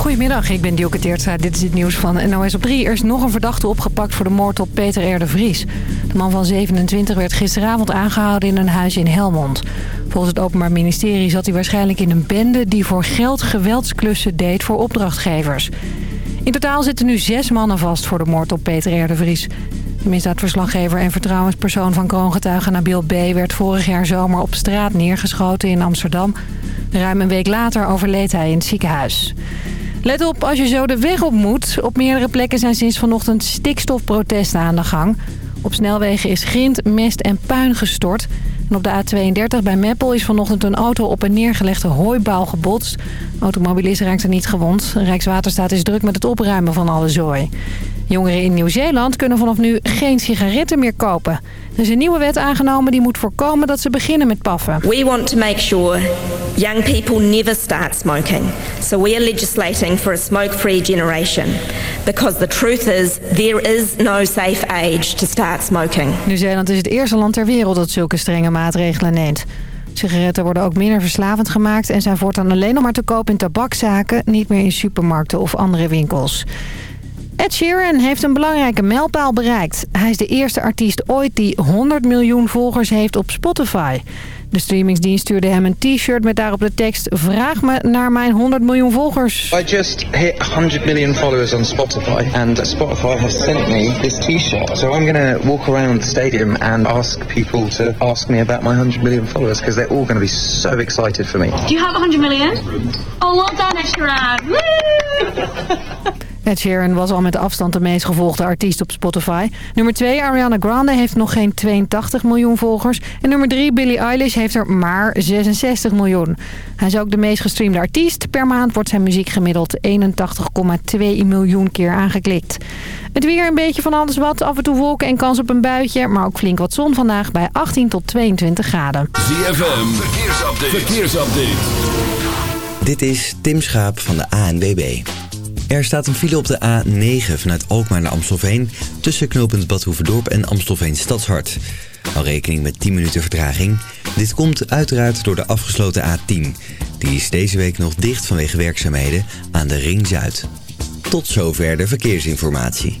Goedemiddag, ik ben Dielke Teertstra. Dit is het nieuws van NOS op 3. Er is nog een verdachte opgepakt voor de moord op Peter R. de Vries. De man van 27 werd gisteravond aangehouden in een huis in Helmond. Volgens het Openbaar Ministerie zat hij waarschijnlijk in een bende... die voor geld geweldsklussen deed voor opdrachtgevers. In totaal zitten nu zes mannen vast voor de moord op Peter R. de Vries. De misdaadverslaggever en vertrouwenspersoon van kroongetuige Nabil B. werd vorig jaar zomer op straat neergeschoten in Amsterdam. Ruim een week later overleed hij in het ziekenhuis. Let op als je zo de weg op moet. Op meerdere plekken zijn sinds vanochtend stikstofprotesten aan de gang. Op snelwegen is grind, mest en puin gestort. En op de A32 bij Meppel is vanochtend een auto op een neergelegde hooibaal gebotst. Automobilist raakte niet gewond. Rijkswaterstaat is druk met het opruimen van alle zooi. Jongeren in Nieuw-Zeeland kunnen vanaf nu geen sigaretten meer kopen. Er is een nieuwe wet aangenomen die moet voorkomen dat ze beginnen met paffen. We want to make sure young people never start smoking. So we are legislating for a smoke-free generation. Because the truth is, there is no safe age to start smoking. Nieuw-Zeeland is het eerste land ter wereld dat zulke strenge maatregelen neemt. Sigaretten worden ook minder verslavend gemaakt... en zijn voortaan alleen nog maar te koop in tabakzaken... niet meer in supermarkten of andere winkels. Ed Sheeran heeft een belangrijke mijlpaal bereikt. Hij is de eerste artiest ooit die 100 miljoen volgers heeft op Spotify. De streamingsdienst stuurde hem een t-shirt met daarop de tekst... Vraag me naar mijn 100 miljoen volgers. I just hit 100 million followers on Spotify and Spotify has sent me this t-shirt. So I'm going to walk around the stadium and ask people to ask me about my 100 million followers because they're all going to be so excited for me. Do you have 100 million? Oh, well done, Ed Sheeran. Woo! Ed Sheeran was al met afstand de meest gevolgde artiest op Spotify. Nummer 2, Ariana Grande, heeft nog geen 82 miljoen volgers. En nummer 3, Billie Eilish, heeft er maar 66 miljoen. Hij is ook de meest gestreamde artiest. Per maand wordt zijn muziek gemiddeld 81,2 miljoen keer aangeklikt. Het weer een beetje van alles wat. Af en toe wolken en kans op een buitje. Maar ook flink wat zon vandaag bij 18 tot 22 graden. ZFM, verkeersupdate. verkeersupdate. Dit is Tim Schaap van de ANWB. Er staat een file op de A9 vanuit Alkmaar naar Amstelveen... tussen knooppunt Badhoevedorp en Amstelveen Stadshart. Al rekening met 10 minuten vertraging. Dit komt uiteraard door de afgesloten A10. Die is deze week nog dicht vanwege werkzaamheden aan de Ring Zuid. Tot zover de verkeersinformatie.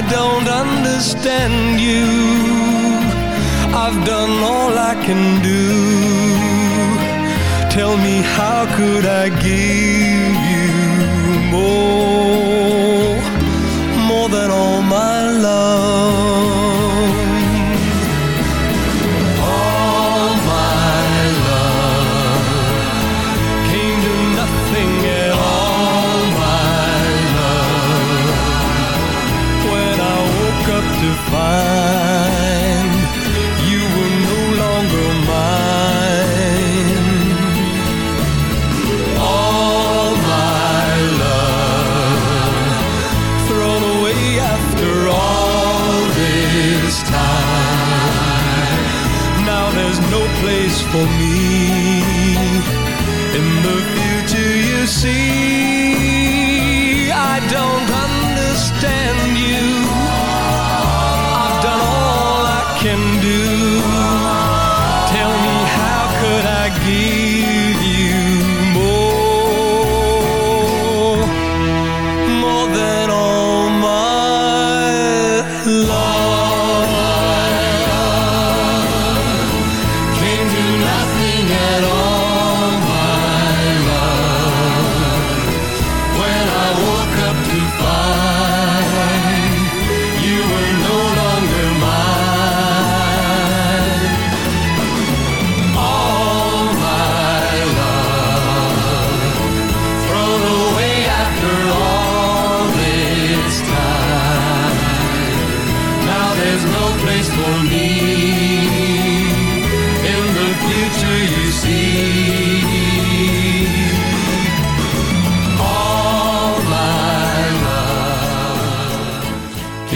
I don't understand you. I've done all I can do. Tell me how could I give you more? More than all my love.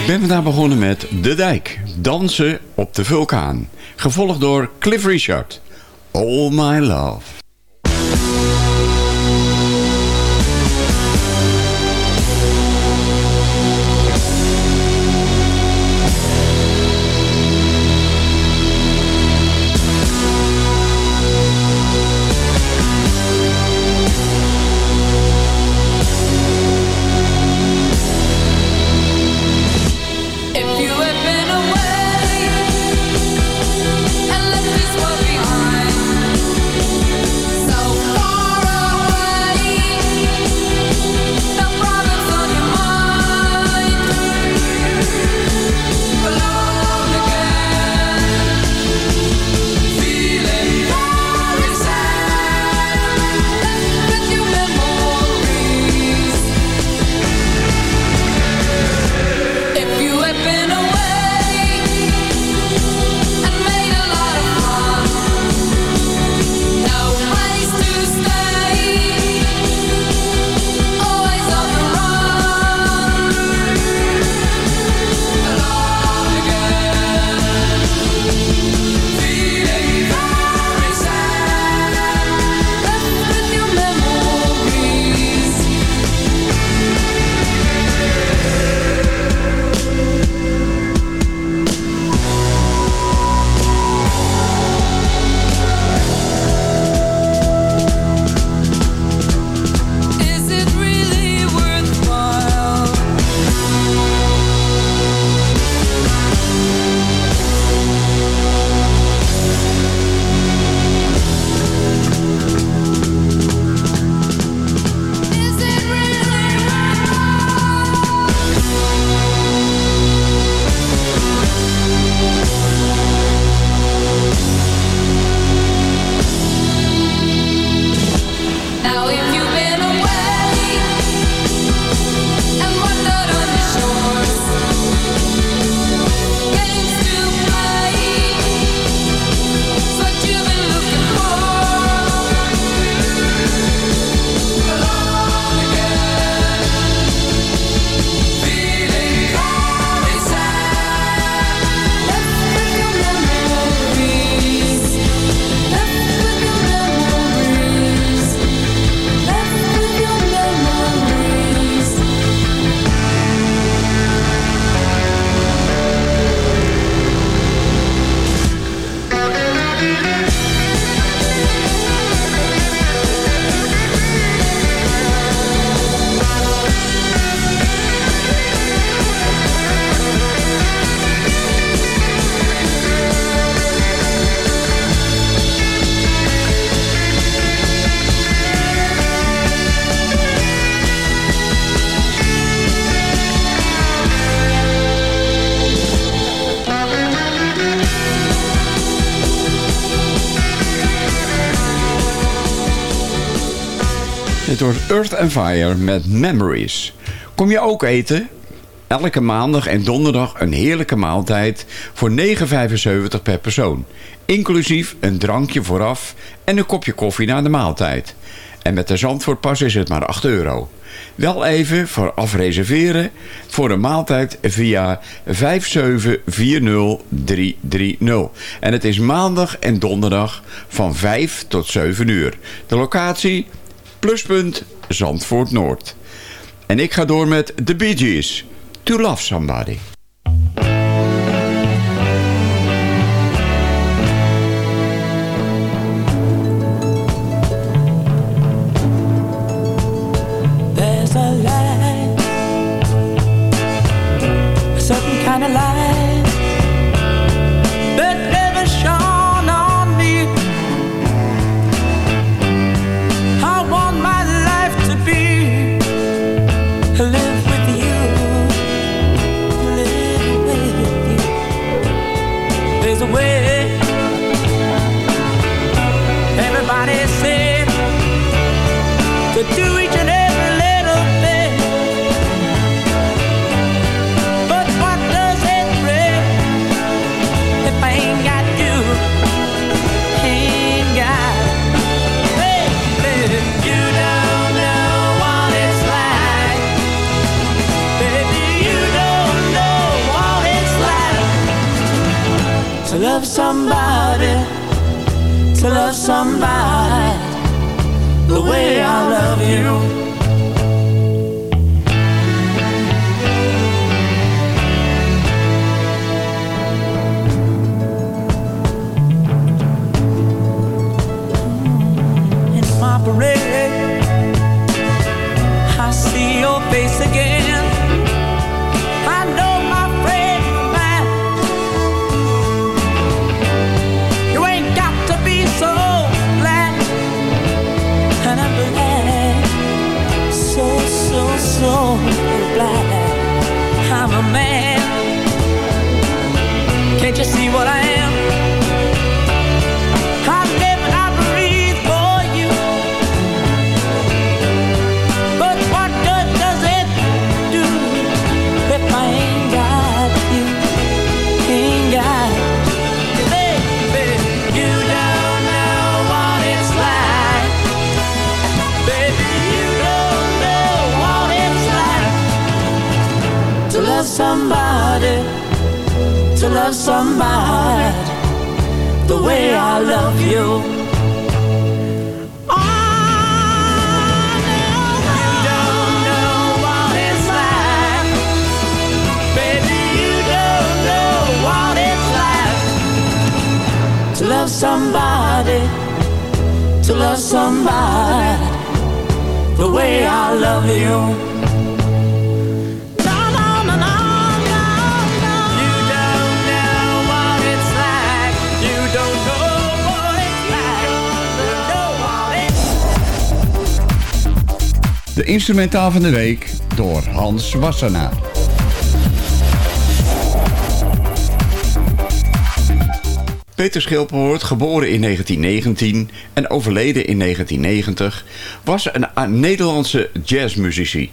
Ik ben vandaag begonnen met De Dijk, Dansen op de Vulkaan. Gevolgd door Cliff Richard, All My Love. Earth and Fire met Memories. Kom je ook eten? Elke maandag en donderdag een heerlijke maaltijd voor 9,75 per persoon. Inclusief een drankje vooraf en een kopje koffie na de maaltijd. En met de Zandvoortpas is het maar 8 euro. Wel even voor afreserveren voor een maaltijd via 5740330. En het is maandag en donderdag van 5 tot 7 uur. De locatie Pluspunt Zandvoort Noord. En ik ga door met The Bee Gees. To Love Somebody. Instrumentaal van de week door Hans Wassenaar. Peter Schilperhoort, geboren in 1919 en overleden in 1990, was een Nederlandse jazzmuzici.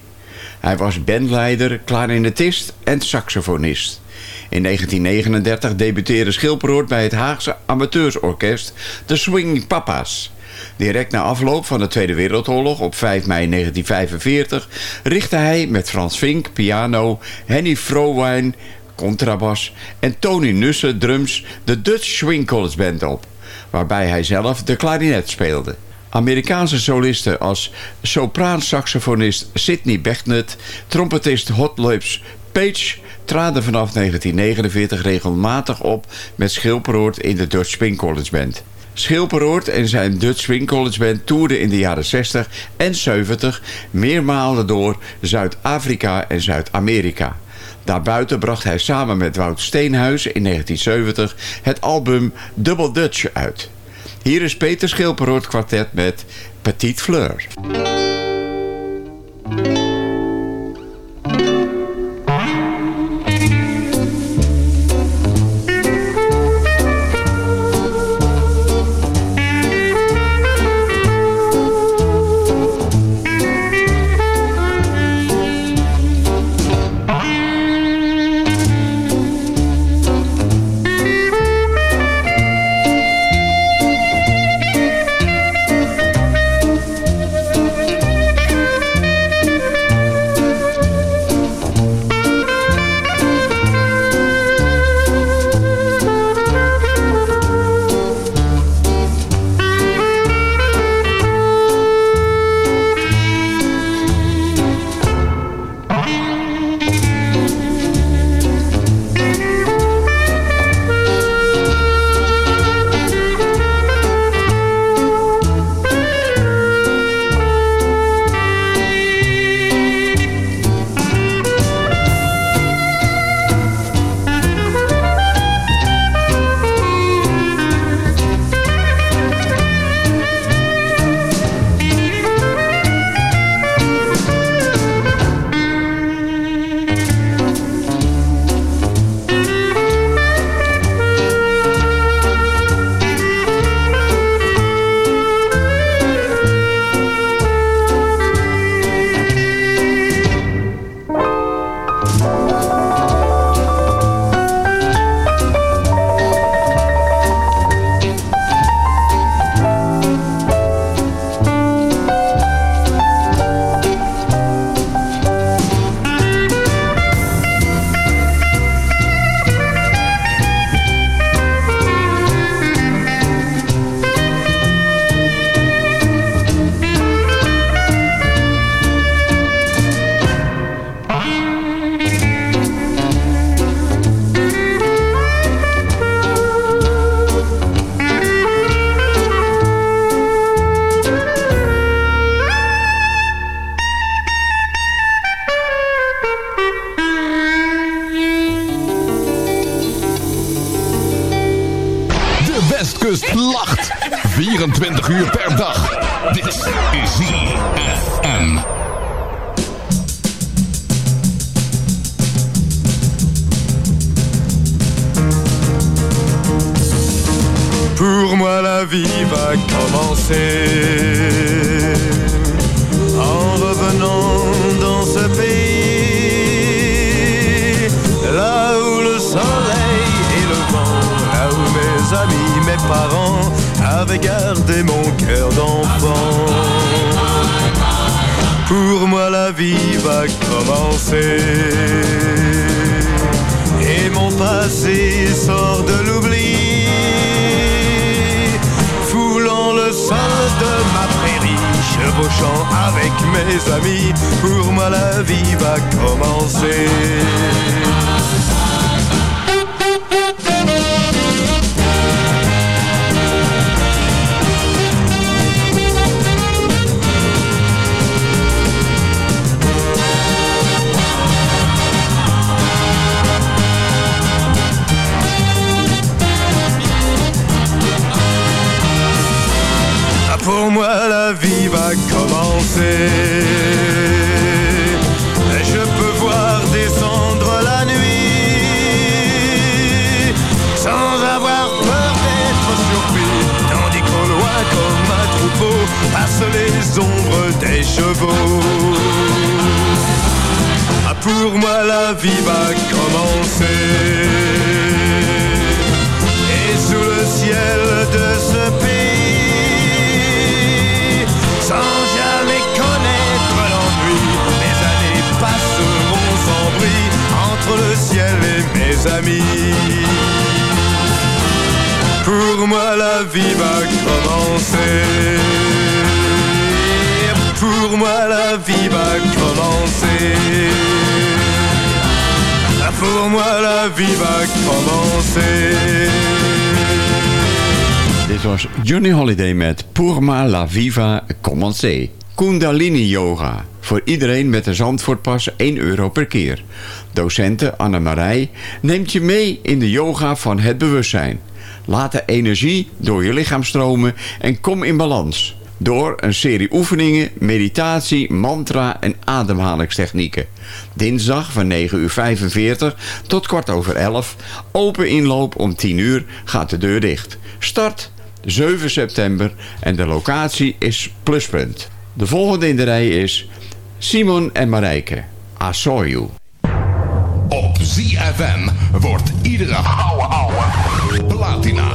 Hij was bandleider, klarinetist en saxofonist. In 1939 debuteerde Schilperhoort bij het Haagse amateursorkest de Swing Papa's. Direct na afloop van de Tweede Wereldoorlog op 5 mei 1945 richtte hij met Frans Vink, piano, Henny Frowijn, contrabas en Tony Nusse, drums, de Dutch Swing College Band op, waarbij hij zelf de klarinet speelde. Amerikaanse solisten als sopraansaxofonist Sidney Bechet, trompetist Hot Lips Page traden vanaf 1949 regelmatig op met Schilperoort in de Dutch Swing College Band. Schilperoort en zijn Dutch Swing College Band toerden in de jaren 60 en 70 meermalen door Zuid-Afrika en Zuid-Amerika. Daarbuiten bracht hij samen met Wout Steenhuis in 1970 het album Double Dutch uit. Hier is Peter Schilperoort kwartet met Petite Fleur. Moi la vie va commencer. Et mon passé sort de l'oubli. Foulant le sol de ma prairie, chevauchant avec mes amis, pour moi la vie va commencer. Moi la vie va commencer. Je peux voir descendre la nuit sans avoir peur d'être surpris. Tandis qu'au loin comme un troupeau passent les ombres des chevaux. Ah, pour moi la vie va commencer. Et sous le ciel de entre le ciel et mes amis. Pour moi la vie va commencer. Pour moi la vie va commencer. Pour moi la vie va commencer. Dit was Johnny Holiday met Pour la viva commencé. Kundalini yoga. Voor iedereen met een Zandvoortpas 1 euro per keer. Docente Annemarij neemt je mee in de yoga van het bewustzijn. Laat de energie door je lichaam stromen en kom in balans. Door een serie oefeningen, meditatie, mantra en ademhalingstechnieken. Dinsdag van 9.45 uur tot kwart over 11. Open inloop om 10 uur gaat de deur dicht. Start 7 september en de locatie is Pluspunt. De volgende in de rij is Simon en Marijke. You. Op ZFM wordt iedere ouwe ouwe platina.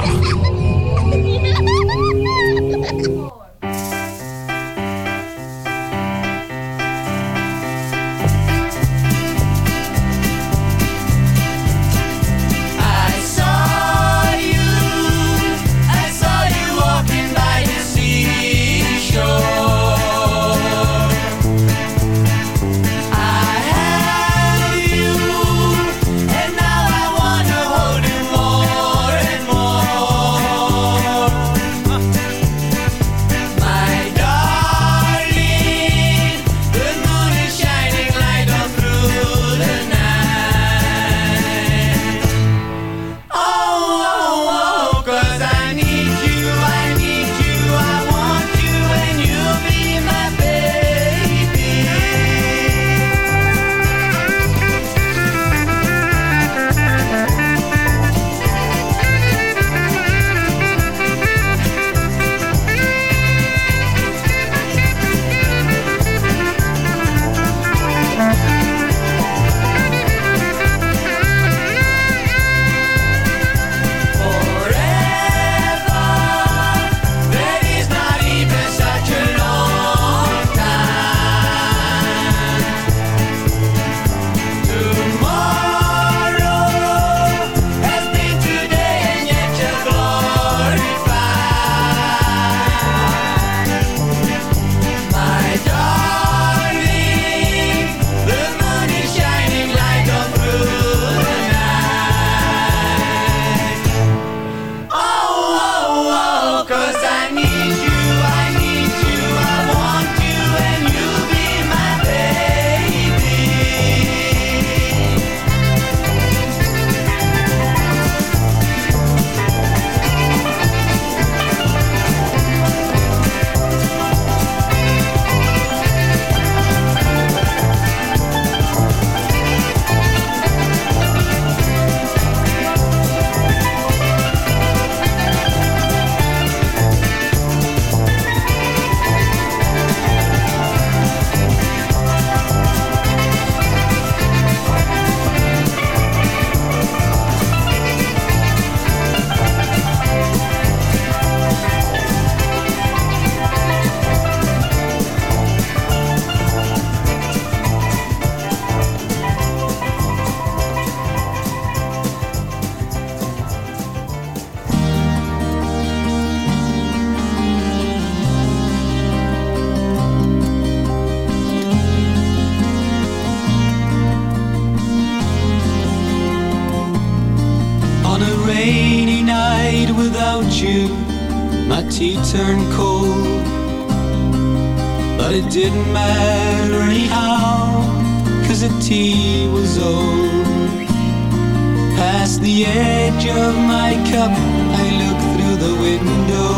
The edge of my cup, I look through the window.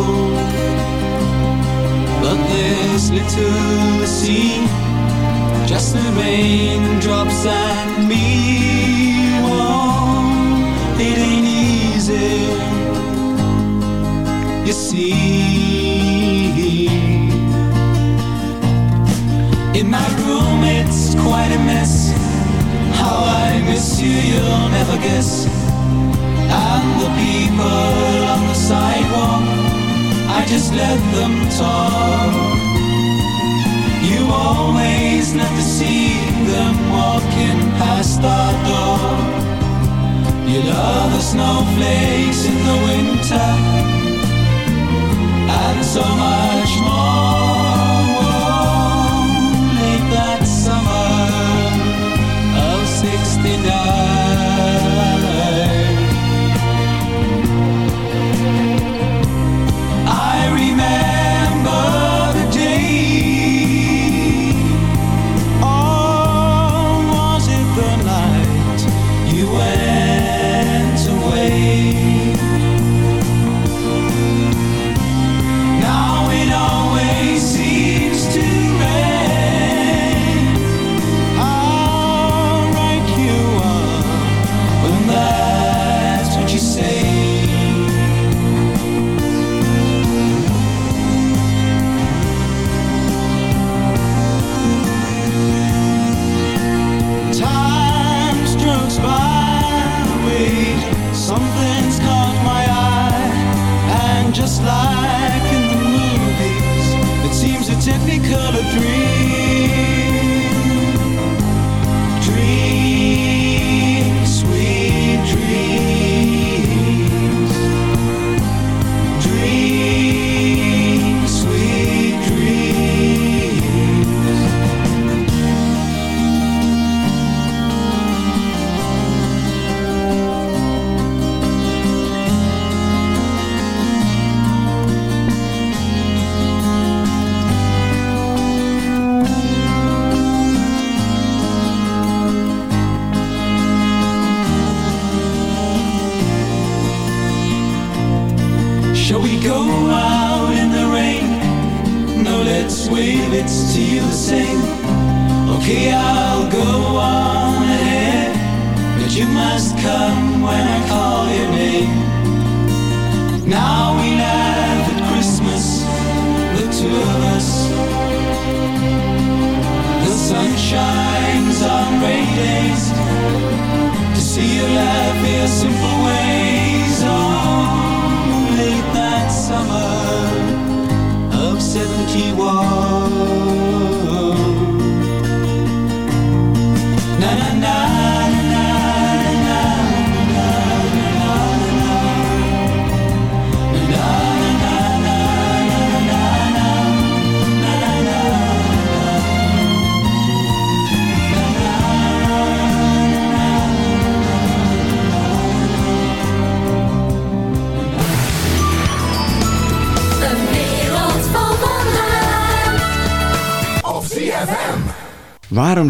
But there's little to see, just the raindrops and me. Oh, it ain't easy, you see. In my room, it's quite a mess. How I miss you, you'll never guess. And the people on the sidewalk, I just let them talk. You always to see them walking past our door. You love the snowflakes in the winter, and so much more. Technicolor dream.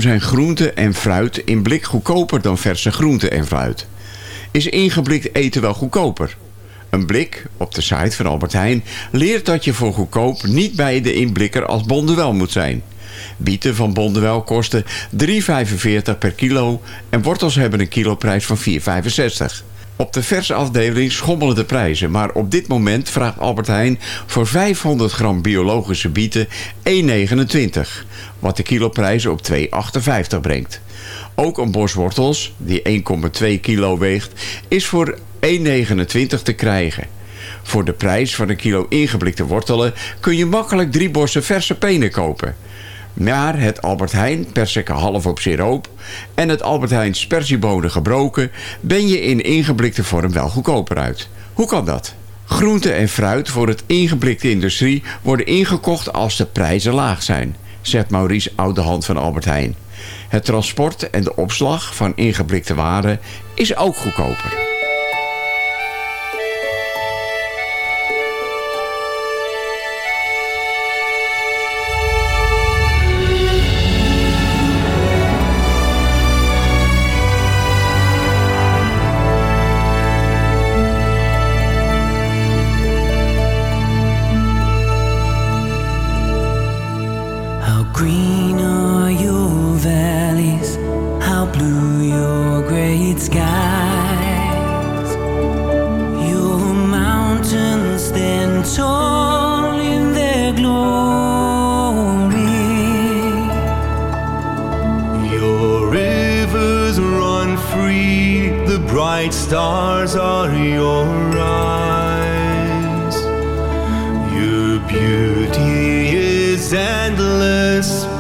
Zijn groente en fruit in blik goedkoper dan verse groente en fruit? Is ingeblikt eten wel goedkoper? Een blik op de site van Albert Heijn leert dat je voor goedkoop niet bij de inblikker als Bonduel moet zijn. Bieten van Bonduel kosten 3,45 per kilo en wortels hebben een kiloprijs van 4,65. Op de versafdeling schommelen de prijzen, maar op dit moment vraagt Albert Heijn voor 500 gram biologische bieten 1,29, wat de kiloprijs op 2,58 brengt. Ook een bos wortels, die 1,2 kilo weegt, is voor 1,29 te krijgen. Voor de prijs van een kilo ingeblikte wortelen kun je makkelijk drie bossen verse penen kopen. Maar het Albert Heijn persikken half op siroop en het Albert Heijn spersiebonen gebroken ben je in ingeblikte vorm wel goedkoper uit. Hoe kan dat? Groente en fruit voor het ingeblikte industrie worden ingekocht als de prijzen laag zijn, zegt Maurice Oudehand van Albert Heijn. Het transport en de opslag van ingeblikte waren is ook goedkoper. endless.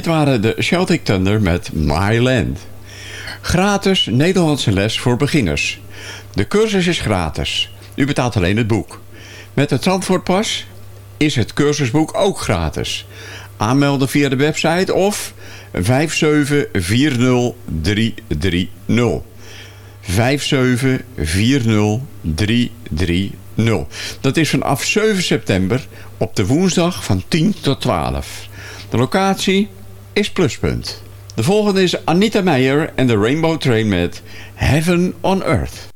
dit waren de Celtic Thunder met My Land. Gratis Nederlandse les voor beginners. De cursus is gratis. U betaalt alleen het boek. Met de Zandvoortpas is het cursusboek ook gratis. Aanmelden via de website of 5740330. 5740330. Dat is vanaf 7 september op de woensdag van 10 tot 12. De locatie is Pluspunt. De volgende is Anita Meijer en de Rainbow Train met Heaven on Earth.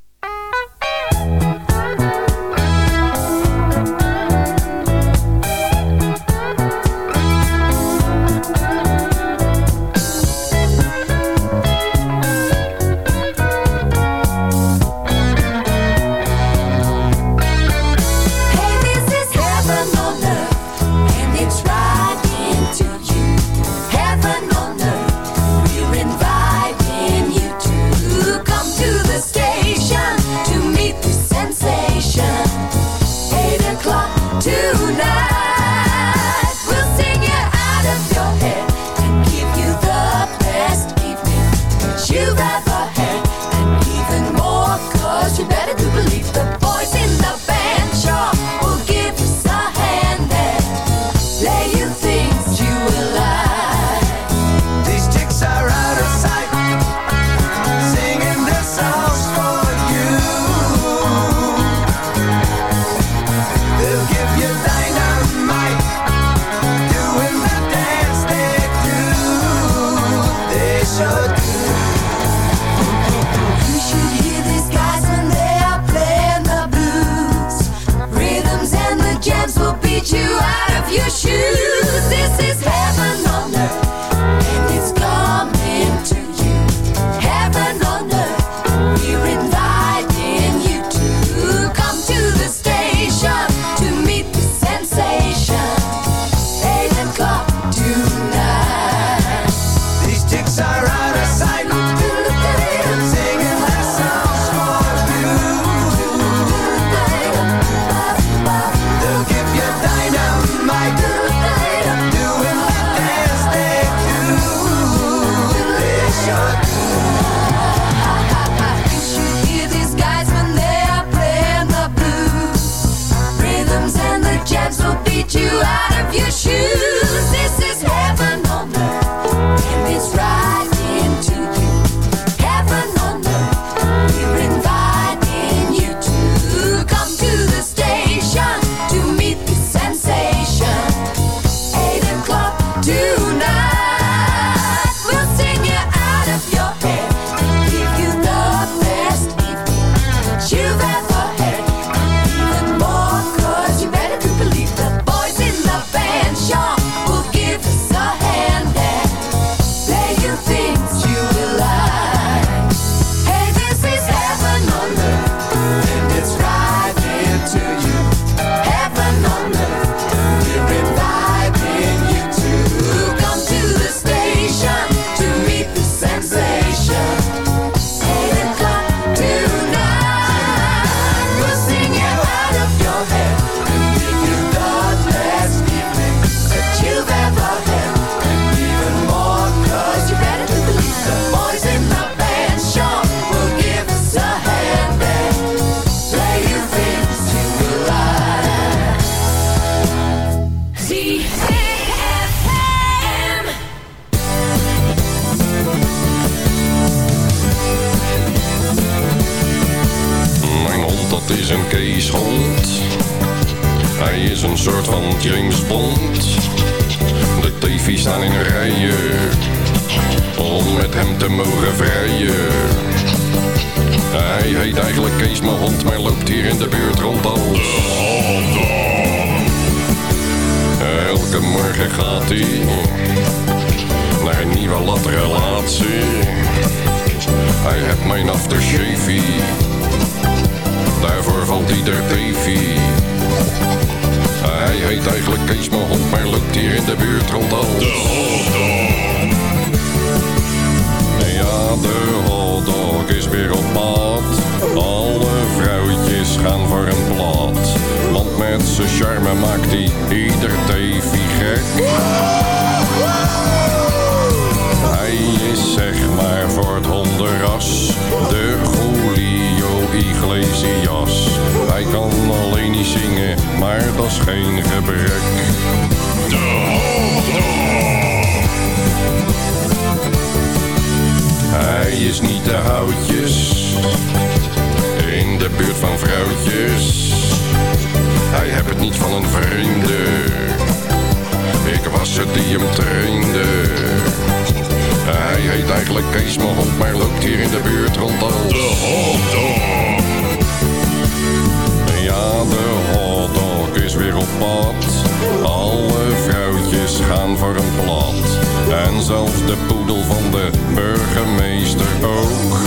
En zelfs de poedel van de burgemeester ook.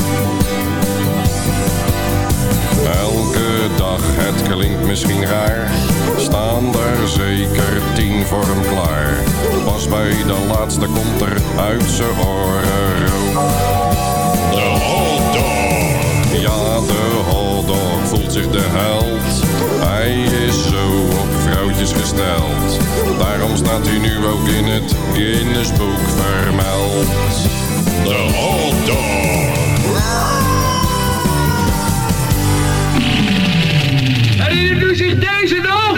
Elke dag, het klinkt misschien raar, staan er zeker tien voor hem klaar. Pas bij de laatste komt er uit zijn oren rook. De hotdog! Ja, de hotdog voelt zich de held. Hij is zo op vrouwtjes gesteld. Daarom staat hij nu ook in het Guinnessboek vermeld. De hotdog! U zich deze nog?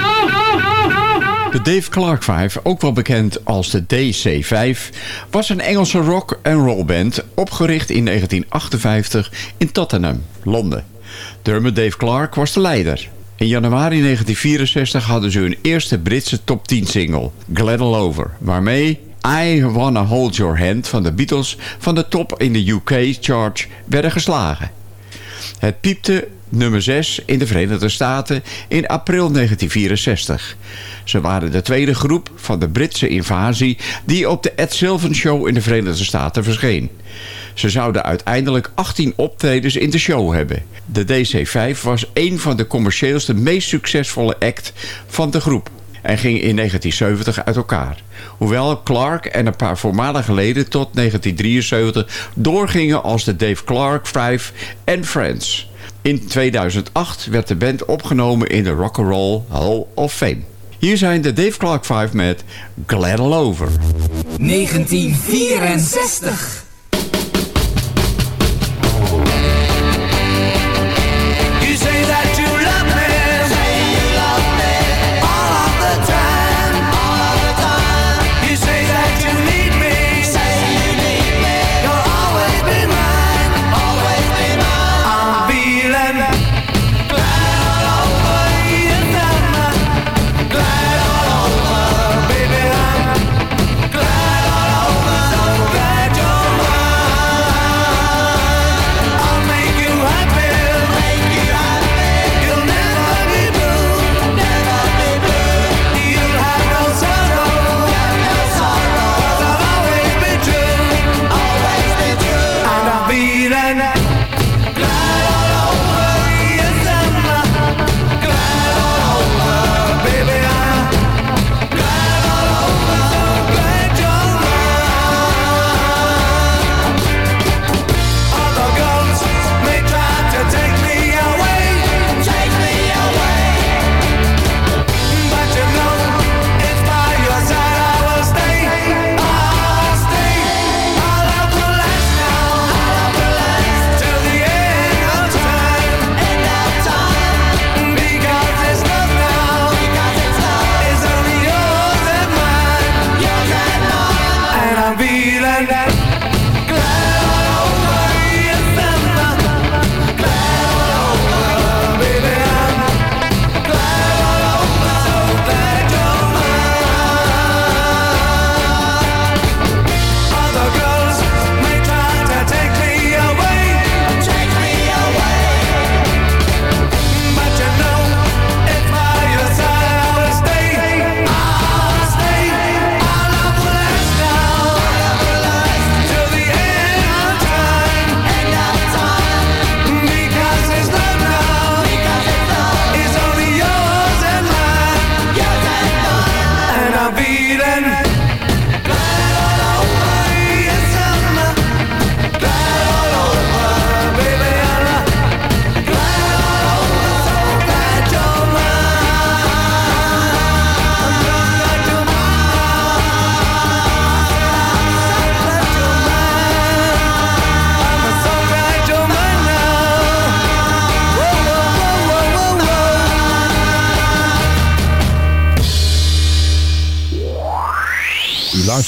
De Dave Clark 5, ook wel bekend als de DC5, was een Engelse rock en roll band opgericht in 1958 in Tottenham, Londen. Dermot Dave Clark was de leider. In januari 1964 hadden ze hun eerste Britse top 10 single, Glad All Over, waarmee I Wanna Hold Your Hand van de Beatles van de top in de UK chart werden geslagen. Het piepte nummer 6 in de Verenigde Staten in april 1964. Ze waren de tweede groep van de Britse invasie die op de Ed Sullivan Show in de Verenigde Staten verscheen. Ze zouden uiteindelijk 18 optredens in de show hebben. De DC-5 was een van de commercieelste meest succesvolle act van de groep en ging in 1970 uit elkaar. Hoewel Clark en een paar voormalige leden tot 1973 doorgingen als de Dave Clark 5 en Friends. In 2008 werd de band opgenomen in de Rock'n'Roll Hall of Fame. Hier zijn de Dave Clark 5 met Glad All Over. 1964.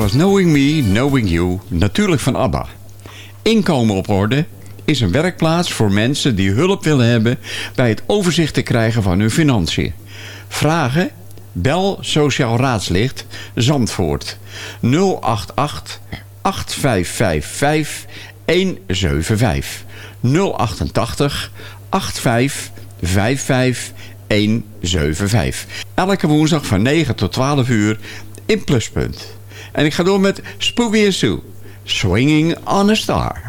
was Knowing Me, Knowing You, natuurlijk van ABBA. Inkomen op orde is een werkplaats voor mensen die hulp willen hebben... bij het overzicht te krijgen van hun financiën. Vragen? Bel Sociaal Raadslicht Zandvoort 088 8555 175 088 8555 175. Elke woensdag van 9 tot 12 uur in Pluspunt. En ik ga door met Spooky and Sue. Swinging on a Star.